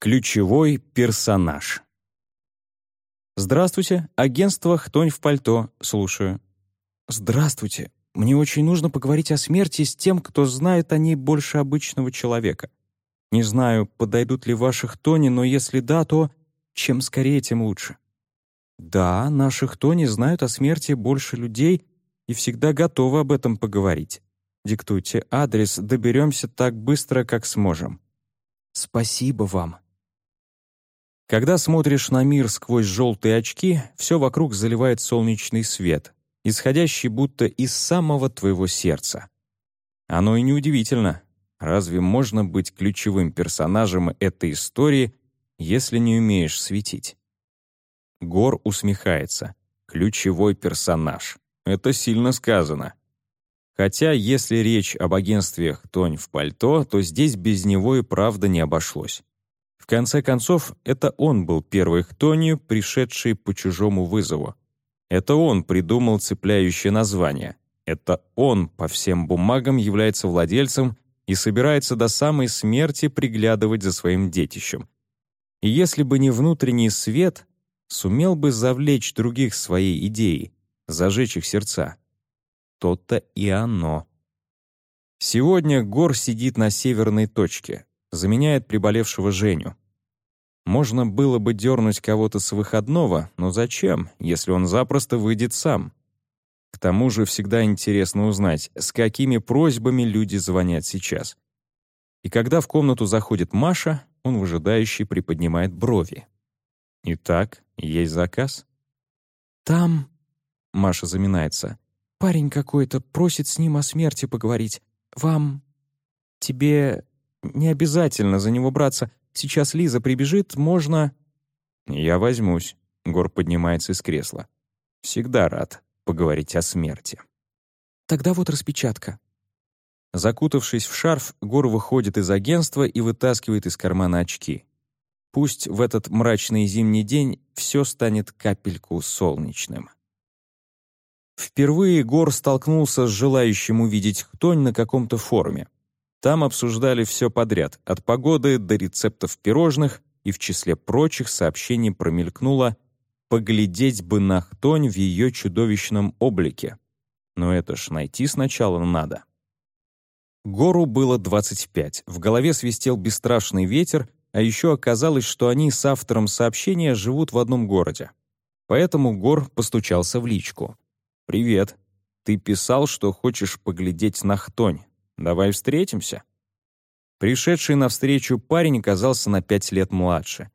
Ключевой персонаж. «Здравствуйте, агентство «Хтонь в пальто», слушаю». «Здравствуйте. Мне очень нужно поговорить о смерти с тем, кто знает о ней больше обычного человека. Не знаю, подойдут ли ваши Хтони, но если да, то чем скорее, тем лучше». «Да, наши Хтони знают о смерти больше людей и всегда готовы об этом поговорить. Диктуйте адрес, доберемся так быстро, как сможем». «Спасибо вам», когда смотришь на мир сквозь желтые очки, все вокруг заливает солнечный свет, исходящий будто из самого твоего сердца. Оно и неудивительно. Разве можно быть ключевым персонажем этой истории, если не умеешь светить? Гор усмехается. Ключевой персонаж. Это сильно сказано. Хотя, если речь об агентстве «Тонь в пальто», то здесь без него и правда не обошлось. Конце концов, это он был первой хтонью, пришедшей по чужому вызову. Это он придумал цепляющее название. Это он по всем бумагам является владельцем и собирается до самой смерти приглядывать за своим детищем. И если бы не внутренний свет, сумел бы завлечь других своей идеей, зажечь их сердца. То-то и оно. Сегодня Гор сидит на северной точке, заменяет приболевшего Женю. Можно было бы дернуть кого-то с выходного, но зачем, если он запросто выйдет сам? К тому же всегда интересно узнать, с какими просьбами люди звонят сейчас. И когда в комнату заходит Маша, он выжидающий приподнимает брови. «Итак, есть заказ?» «Там...» — Маша заминается. «Парень какой-то просит с ним о смерти поговорить. Вам... Тебе не обязательно за него браться. Сейчас Лиза прибежит, можно...» «Я возьмусь», — Гор поднимается из кресла. «Всегда рад поговорить о смерти». «Тогда вот распечатка». Закутавшись в шарф, Гор выходит из агентства и вытаскивает из кармана очки. Пусть в этот мрачный зимний день все станет капельку солнечным. Впервые Гор столкнулся с желающим увидеть Хтонь на каком-то форуме. Там обсуждали все подряд, от погоды до рецептов пирожных, и в числе прочих сообщений промелькнуло «поглядеть бы на Хтонь в ее чудовищном облике». Но это ж найти сначала надо. Гору было 25, в голове свистел бесстрашный ветер, а еще оказалось, что они с автором сообщения живут в одном городе. Поэтому Гор постучался в личку. «Привет. Ты писал, что хочешь поглядеть на Хтонь. Давай встретимся». Пришедший навстречу парень оказался на пять лет младше.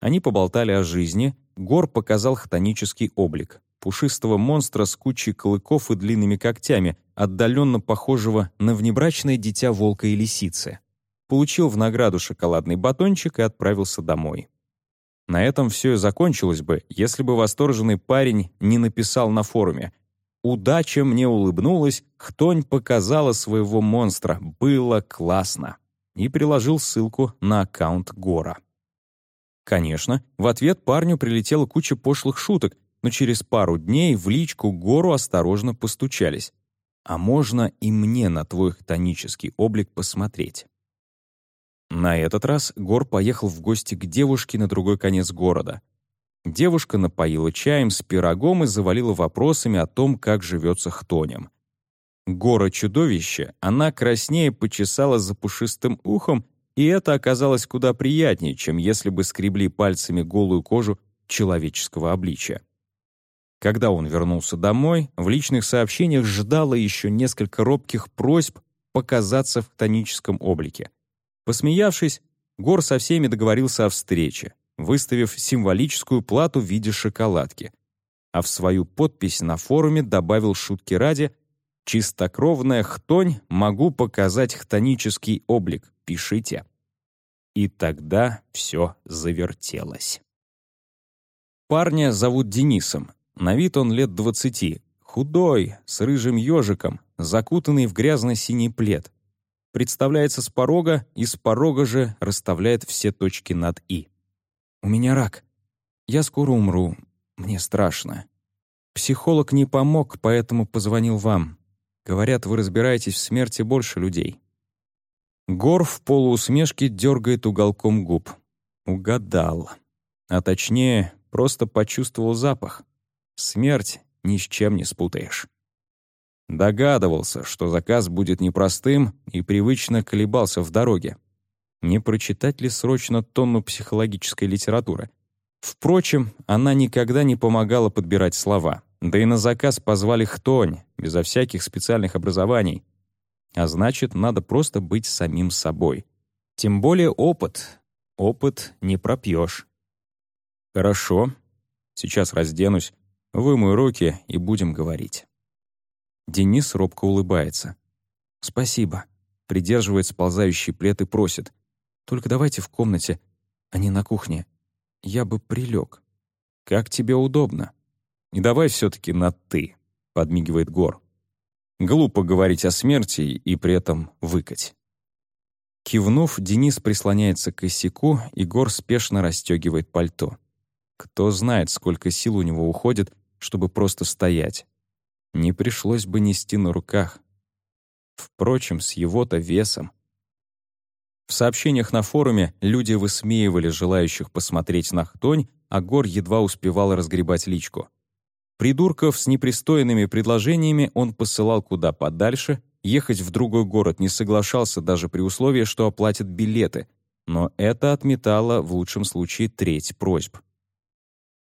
Они поболтали о жизни, Гор показал хтонический облик пушистого монстра с кучей клыков и длинными когтями, отдаленно похожего на внебрачное дитя волка и лисицы. Получил в награду шоколадный батончик и отправился домой. На этом все и закончилось бы, если бы восторженный парень не написал на форуме Удача мне улыбнулась, Хтонь показала своего монстра. Было классно. И приложил ссылку на аккаунт Гора. Конечно, в ответ парню прилетела куча пошлых шуток, но через пару дней в личку Гору осторожно постучались. «А можно и мне на твой хтонический облик посмотреть?» На этот раз Гор поехал в гости к девушке на другой конец города. Девушка напоила чаем с пирогом и завалила вопросами о том, как живется хтонем. Гора-чудовище, она краснее почесала за пушистым ухом, и это оказалось куда приятнее, чем если бы скребли пальцами голую кожу человеческого обличия. Когда он вернулся домой, в личных сообщениях ждало еще несколько робких просьб показаться в хтоническом облике. Посмеявшись, Гор со всеми договорился о встрече выставив символическую плату в виде шоколадки. А в свою подпись на форуме добавил шутки ради «Чистокровная хтонь, могу показать хтонический облик, пишите». И тогда все завертелось. Парня зовут Денисом. На вид он лет двадцати. Худой, с рыжим ежиком, закутанный в грязно-синий плед. Представляется с порога и с порога же расставляет все точки над «и». У меня рак. Я скоро умру. Мне страшно. Психолог не помог, поэтому позвонил вам. Говорят, вы разбираетесь в смерти больше людей». Гор в полуусмешке дергает уголком губ. Угадал. А точнее, просто почувствовал запах. Смерть ни с чем не спутаешь. Догадывался, что заказ будет непростым и привычно колебался в дороге. Не прочитать ли срочно тонну психологической литературы? Впрочем, она никогда не помогала подбирать слова. Да и на заказ позвали хтонь, безо всяких специальных образований. А значит, надо просто быть самим собой. Тем более опыт. Опыт не пропьешь. Хорошо. Сейчас разденусь, вымою руки и будем говорить. Денис робко улыбается. «Спасибо», — придерживает сползающий плед и просит. «Только давайте в комнате, а не на кухне. Я бы прилег. «Как тебе удобно?» «Не давай все таки на «ты», — подмигивает Гор. Глупо говорить о смерти и при этом выкать. Кивнув, Денис прислоняется к косяку, и Гор спешно расстегивает пальто. Кто знает, сколько сил у него уходит, чтобы просто стоять. Не пришлось бы нести на руках. Впрочем, с его-то весом. В сообщениях на форуме люди высмеивали желающих посмотреть на Хтонь, а Гор едва успевал разгребать личку. Придурков с непристойными предложениями он посылал куда подальше, ехать в другой город не соглашался даже при условии, что оплатит билеты, но это отметало в лучшем случае треть просьб.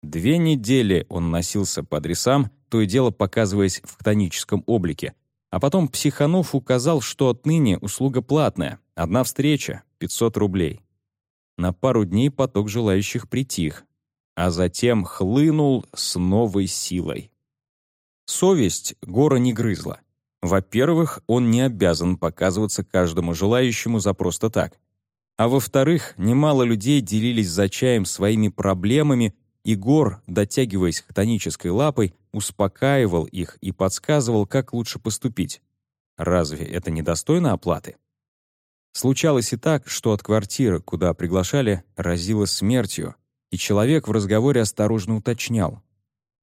Две недели он носился по адресам, то и дело показываясь в хтоническом облике, а потом Психанов указал, что отныне услуга платная, одна встреча — 500 рублей. На пару дней поток желающих притих, а затем хлынул с новой силой. Совесть Гора не грызла. Во-первых, он не обязан показываться каждому желающему за просто так. А во-вторых, немало людей делились за чаем своими проблемами, и Гор, дотягиваясь к тонической лапой, успокаивал их и подсказывал, как лучше поступить. Разве это недостойно оплаты? Случалось и так, что от квартиры, куда приглашали, разило смертью, и человек в разговоре осторожно уточнял.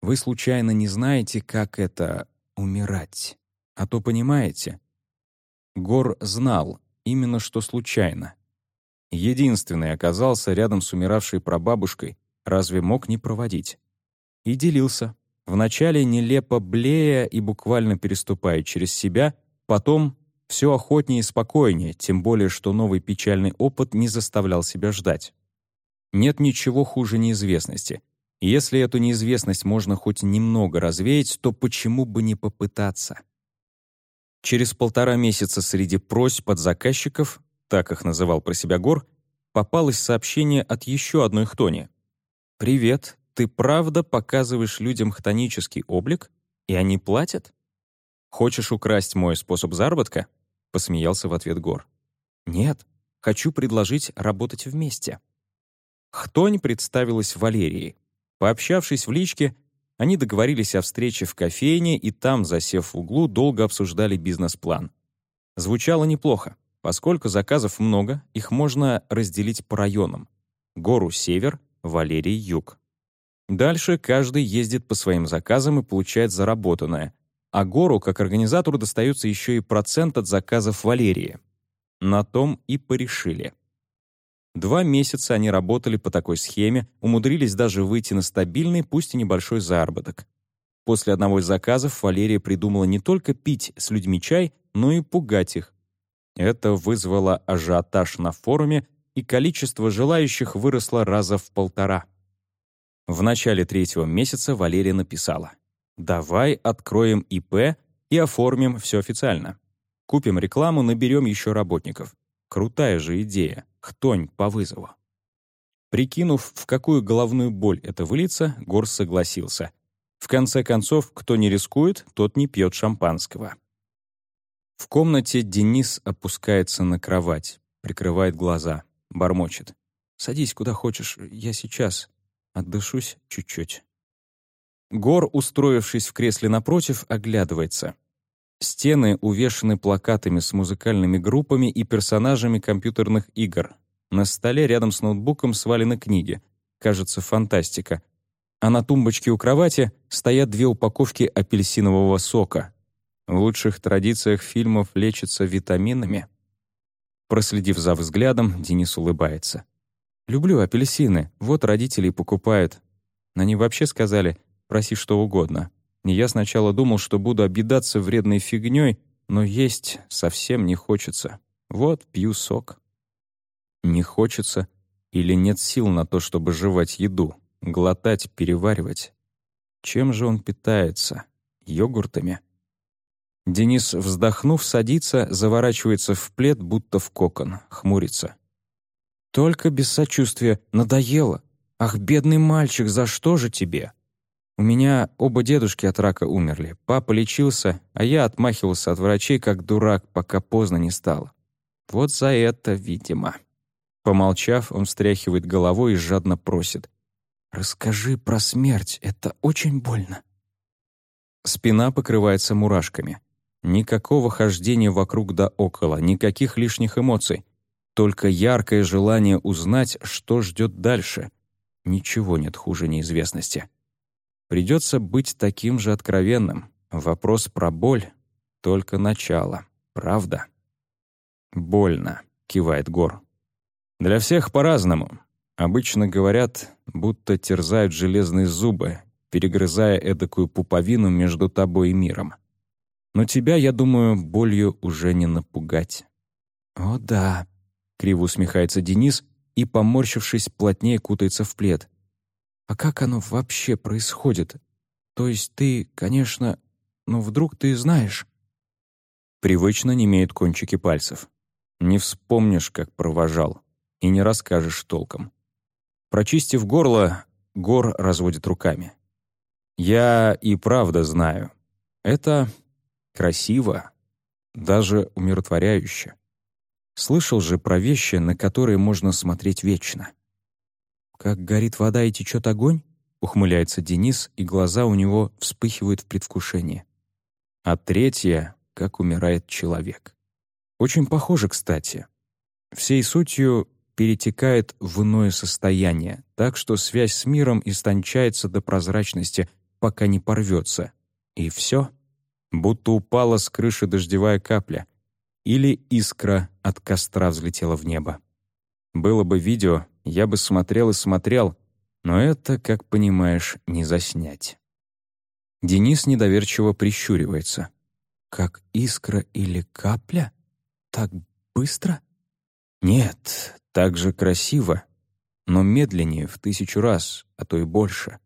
«Вы случайно не знаете, как это — умирать? А то понимаете?» Гор знал, именно что случайно. Единственный оказался рядом с умиравшей прабабушкой, разве мог не проводить? И делился, Вначале нелепо блея и буквально переступая через себя, потом все охотнее и спокойнее, тем более что новый печальный опыт не заставлял себя ждать. Нет ничего хуже неизвестности. Если эту неизвестность можно хоть немного развеять, то почему бы не попытаться? Через полтора месяца среди просьб от заказчиков, так их называл про себя Гор, попалось сообщение от еще одной хтони. «Привет, ты правда показываешь людям хтонический облик, и они платят? Хочешь украсть мой способ заработка? Посмеялся в ответ Гор. Нет, хочу предложить работать вместе. Хтонь представилась Валерии. Пообщавшись в личке, они договорились о встрече в кофейне и там, засев в углу, долго обсуждали бизнес-план. Звучало неплохо. Поскольку заказов много, их можно разделить по районам. Гору — север, Валерий — юг. Дальше каждый ездит по своим заказам и получает заработанное, а Гору как организатору достается еще и процент от заказов Валерии. На том и порешили. Два месяца они работали по такой схеме, умудрились даже выйти на стабильный, пусть и небольшой заработок. После одного из заказов Валерия придумала не только пить с людьми чай, но и пугать их. Это вызвало ажиотаж на форуме, и количество желающих выросло раза в полтора. В начале третьего месяца Валерия написала «Давай откроем ИП и оформим все официально. Купим рекламу, наберем еще работников. Крутая же идея. Хтонь по вызову». Прикинув, в какую головную боль это выльется, Горс согласился. В конце концов, кто не рискует, тот не пьет шампанского. В комнате Денис опускается на кровать, прикрывает глаза, бормочет. «Садись куда хочешь, я сейчас». Отдышусь чуть-чуть. Гор, устроившись в кресле напротив, оглядывается. Стены увешаны плакатами с музыкальными группами и персонажами компьютерных игр. На столе рядом с ноутбуком свалены книги. Кажется, фантастика. А на тумбочке у кровати стоят две упаковки апельсинового сока. В лучших традициях фильмов лечатся витаминами. Проследив за взглядом, Денис улыбается. «Люблю апельсины, вот родители и покупают». Они вообще сказали «проси что угодно». И я сначала думал, что буду объедаться вредной фигней, но есть совсем не хочется. Вот пью сок. Не хочется или нет сил на то, чтобы жевать еду, глотать, переваривать. Чем же он питается? Йогуртами? Денис, вздохнув, садится, заворачивается в плед, будто в кокон, хмурится. «Только без сочувствия. Надоело. Ах, бедный мальчик, за что же тебе?» У меня оба дедушки от рака умерли. Папа лечился, а я отмахивался от врачей, как дурак, пока поздно не стало. Вот за это, видимо. Помолчав, он встряхивает головой и жадно просит. «Расскажи про смерть, это очень больно». Спина покрывается мурашками. Никакого хождения вокруг да около, никаких лишних эмоций. Только яркое желание узнать, что ждет дальше. Ничего нет хуже неизвестности. Придется быть таким же откровенным. Вопрос про боль — только начало, правда? «Больно», — кивает Гор. «Для всех по-разному. Обычно говорят, будто терзают железные зубы, перегрызая эдакую пуповину между тобой и миром. Но тебя, я думаю, болью уже не напугать». «О да», — криво усмехается Денис и, поморщившись, плотнее кутается в плед. «А как оно вообще происходит? То есть ты, конечно, но вдруг ты знаешь?» Привычно не имеют кончики пальцев. Не вспомнишь, как провожал, и не расскажешь толком. Прочистив горло, Гор разводит руками. «Я и правда знаю. Это красиво, даже умиротворяюще. Слышал же про вещи, на которые можно смотреть вечно. «Как горит вода и течет огонь?» — ухмыляется Денис, и глаза у него вспыхивают в предвкушении. А третье — как умирает человек. Очень похоже, кстати. Всей сутью перетекает в иное состояние, так что связь с миром истончается до прозрачности, пока не порвется. И все будто упала с крыши дождевая капля или искра от костра взлетела в небо. Было бы видео, я бы смотрел и смотрел, но это, как понимаешь, не заснять. Денис недоверчиво прищуривается. «Как искра или капля? Так быстро?» «Нет, так же красиво, но медленнее в тысячу раз, а то и больше.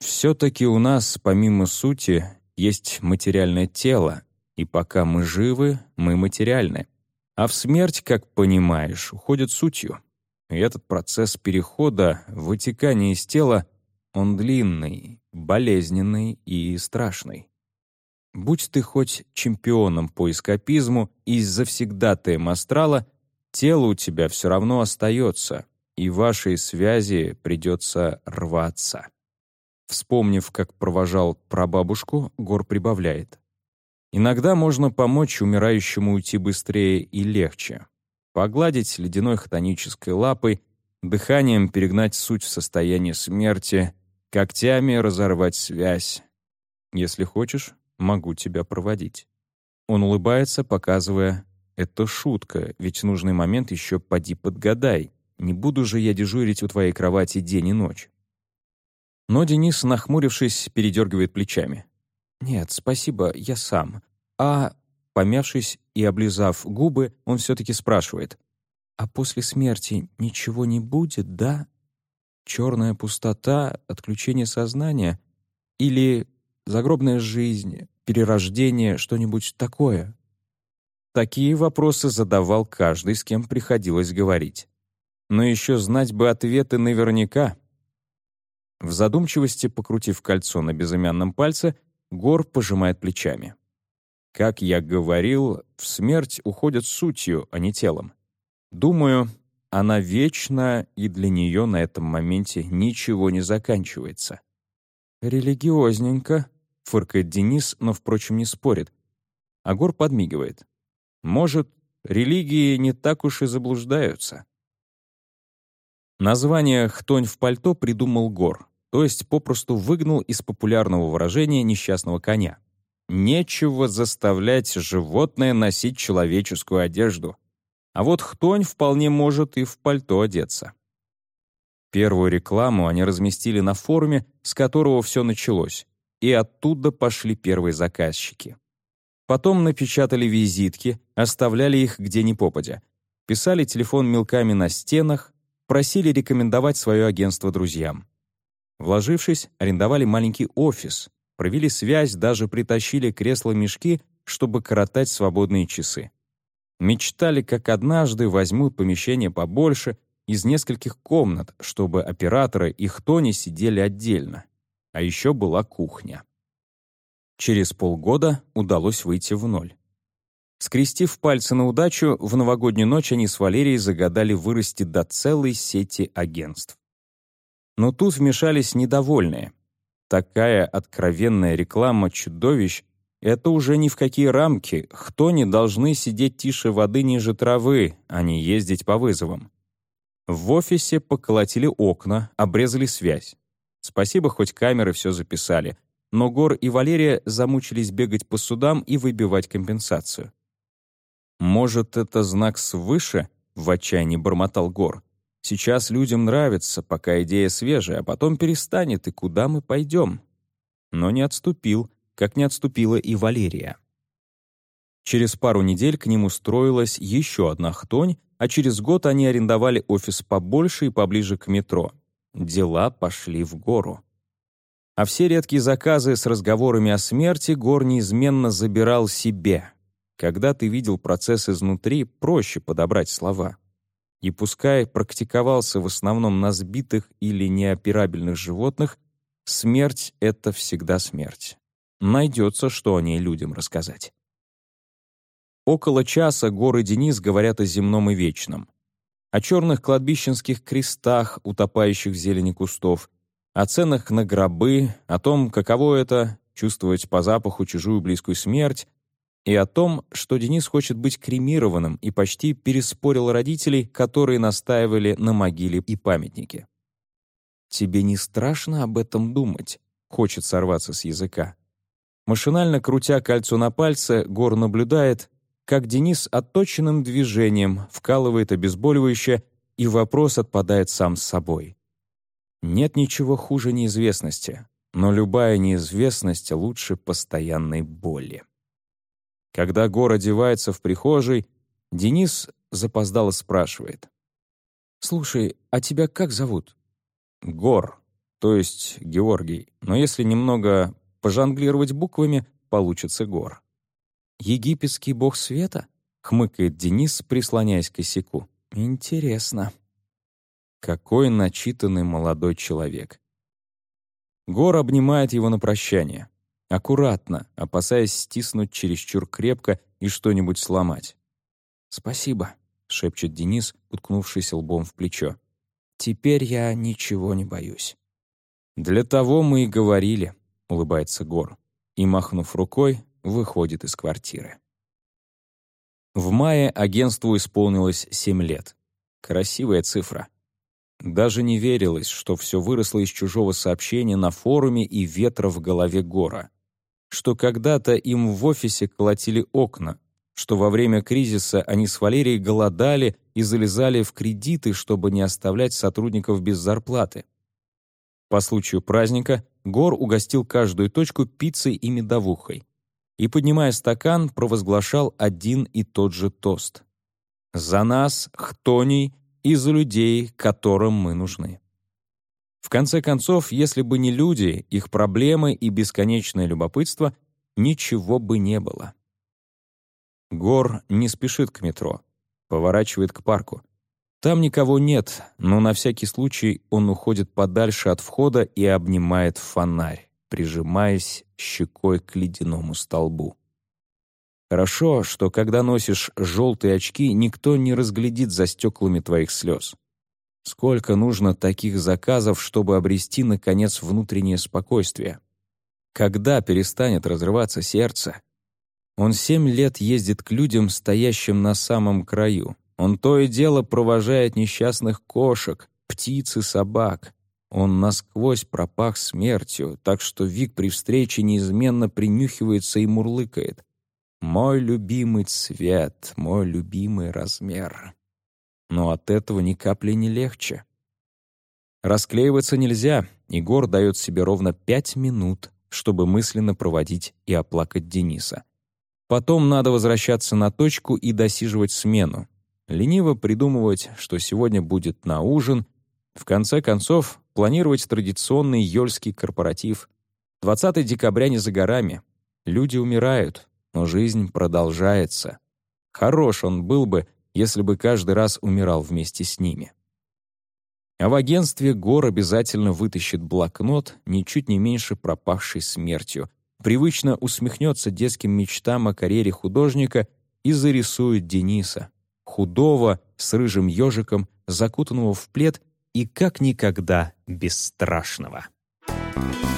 Все-таки у нас, помимо сути, есть материальное тело, и пока мы живы, мы материальны. А в смерть, как понимаешь, уходит сутью. И этот процесс перехода, вытекания из тела, он длинный, болезненный и страшный. Будь ты хоть чемпионом по эскапизму и завсегдатаем астрала, тело у тебя все равно остается, и вашей связи придется рваться. Вспомнив, как провожал прабабушку, Гор прибавляет. Иногда можно помочь умирающему уйти быстрее и легче. Погладить ледяной хтонической лапой, дыханием перегнать суть в состояние смерти, когтями разорвать связь. Если хочешь, могу тебя проводить. Он улыбается, показывая, это шутка, ведь нужный момент еще поди подгадай. Не буду же я дежурить у твоей кровати день и ночь. Но Денис, нахмурившись, передергивает плечами. «Нет, спасибо, я сам. А...» Помявшись и облизав губы, он все-таки спрашивает. «А после смерти ничего не будет, да? Черная пустота, отключение сознания? Или загробная жизнь, перерождение, что-нибудь такое?» Такие вопросы задавал каждый, с кем приходилось говорить. Но еще знать бы ответы наверняка — в задумчивости, покрутив кольцо на безымянном пальце, Гор пожимает плечами. Как я говорил, в смерть уходят сутью, а не телом. Думаю, она вечна, и для нее на этом моменте ничего не заканчивается. «Религиозненько», — фыркает Денис, но, впрочем, не спорит. А Гор подмигивает. «Может, религии не так уж и заблуждаются?» Название «Хтонь в пальто» придумал Гор, то есть попросту выгнал из популярного выражения несчастного коня. Нечего заставлять животное носить человеческую одежду. А вот хтонь вполне может и в пальто одеться. Первую рекламу они разместили на форуме, с которого все началось, и оттуда пошли первые заказчики. Потом напечатали визитки, оставляли их где ни попадя, писали телефон мелками на стенах, просили рекомендовать свое агентство друзьям. Вложившись, арендовали маленький офис, провели связь, даже притащили кресло-мешки, чтобы коротать свободные часы. Мечтали, как однажды возьмут помещение побольше, из нескольких комнат, чтобы операторы и кто не сидели отдельно. А еще была кухня. Через полгода удалось выйти в ноль. Скрестив пальцы на удачу, в новогоднюю ночь они с Валерией загадали вырасти до целой сети агентств. Но тут вмешались недовольные. Такая откровенная реклама чудовищ — это уже ни в какие рамки, кто не должны сидеть тише воды ниже травы, а не ездить по вызовам. В офисе поколотили окна, обрезали связь. Спасибо, хоть камеры все записали, но Гор и Валерия замучились бегать по судам и выбивать компенсацию. «Может, это знак свыше?» — в отчаянии бормотал Гор. Сейчас людям нравится, пока идея свежая, а потом перестанет, и куда мы пойдем? Но не отступил, как не отступила и Валерия. Через пару недель к ним устроилась еще одна хтонь, а через год они арендовали офис побольше и поближе к метро. Дела пошли в гору. А все редкие заказы с разговорами о смерти Гор неизменно забирал себе. Когда ты видел процесс изнутри, проще подобрать слова и пускай практиковался в основном на сбитых или неоперабельных животных, смерть — это всегда смерть. Найдется, что о ней людям рассказать. Около часа горы Денис говорят о земном и вечном, о черных кладбищенских крестах, утопающих в зелени кустов, о ценах на гробы, о том, каково это — чувствовать по запаху чужую близкую смерть, и о том, что Денис хочет быть кремированным и почти переспорил родителей, которые настаивали на могиле и памятнике. «Тебе не страшно об этом думать?» — хочет сорваться с языка. Машинально крутя кольцо на пальце, Гор наблюдает, как Денис отточенным движением вкалывает обезболивающее, и вопрос отпадает сам с собой. Нет ничего хуже неизвестности, но любая неизвестность лучше постоянной боли. Когда Гор одевается в прихожей, Денис запоздало спрашивает. «Слушай, а тебя как зовут?» «Гор, то есть Георгий, но если немного пожонглировать буквами, получится Гор». «Египетский бог света?» — хмыкает Денис, прислоняясь к косяку. «Интересно». Какой начитанный молодой человек. Гор обнимает его на прощание. Аккуратно, опасаясь стиснуть чересчур крепко и что-нибудь сломать. «Спасибо», — шепчет Денис, уткнувшись лбом в плечо. «Теперь я ничего не боюсь». «Для того мы и говорили», — улыбается Гор, и, махнув рукой, выходит из квартиры. В мае агентству исполнилось семь лет. Красивая цифра. Даже не верилось, что все выросло из чужого сообщения на форуме и ветра в голове Гора что когда-то им в офисе колотили окна, что во время кризиса они с Валерией голодали и залезали в кредиты, чтобы не оставлять сотрудников без зарплаты. По случаю праздника Гор угостил каждую точку пиццей и медовухой и, поднимая стакан, провозглашал один и тот же тост. «За нас, хтоней, и за людей, которым мы нужны». В конце концов, если бы не люди, их проблемы и бесконечное любопытство, ничего бы не было. Гор не спешит к метро, поворачивает к парку. Там никого нет, но на всякий случай он уходит подальше от входа и обнимает фонарь, прижимаясь щекой к ледяному столбу. Хорошо, что когда носишь желтые очки, никто не разглядит за стеклами твоих слез. Сколько нужно таких заказов, чтобы обрести, наконец, внутреннее спокойствие? Когда перестанет разрываться сердце? Он семь лет ездит к людям, стоящим на самом краю. Он то и дело провожает несчастных кошек, птиц и собак. Он насквозь пропах смертью, так что Вик при встрече неизменно принюхивается и мурлыкает. «Мой любимый цвет, мой любимый размер» но от этого ни капли не легче. Расклеиваться нельзя, Егор дает себе ровно пять минут, чтобы мысленно проводить и оплакать Дениса. Потом надо возвращаться на точку и досиживать смену. Лениво придумывать, что сегодня будет на ужин. В конце концов, планировать традиционный ёльский корпоратив. 20 декабря не за горами. Люди умирают, но жизнь продолжается. Хорош он был бы, если бы каждый раз умирал вместе с ними. А в агентстве Гор обязательно вытащит блокнот, ничуть не меньше пропавшей смертью, привычно усмехнется детским мечтам о карьере художника и зарисует Дениса, худого, с рыжим ежиком, закутанного в плед и как никогда бесстрашного. Thank you.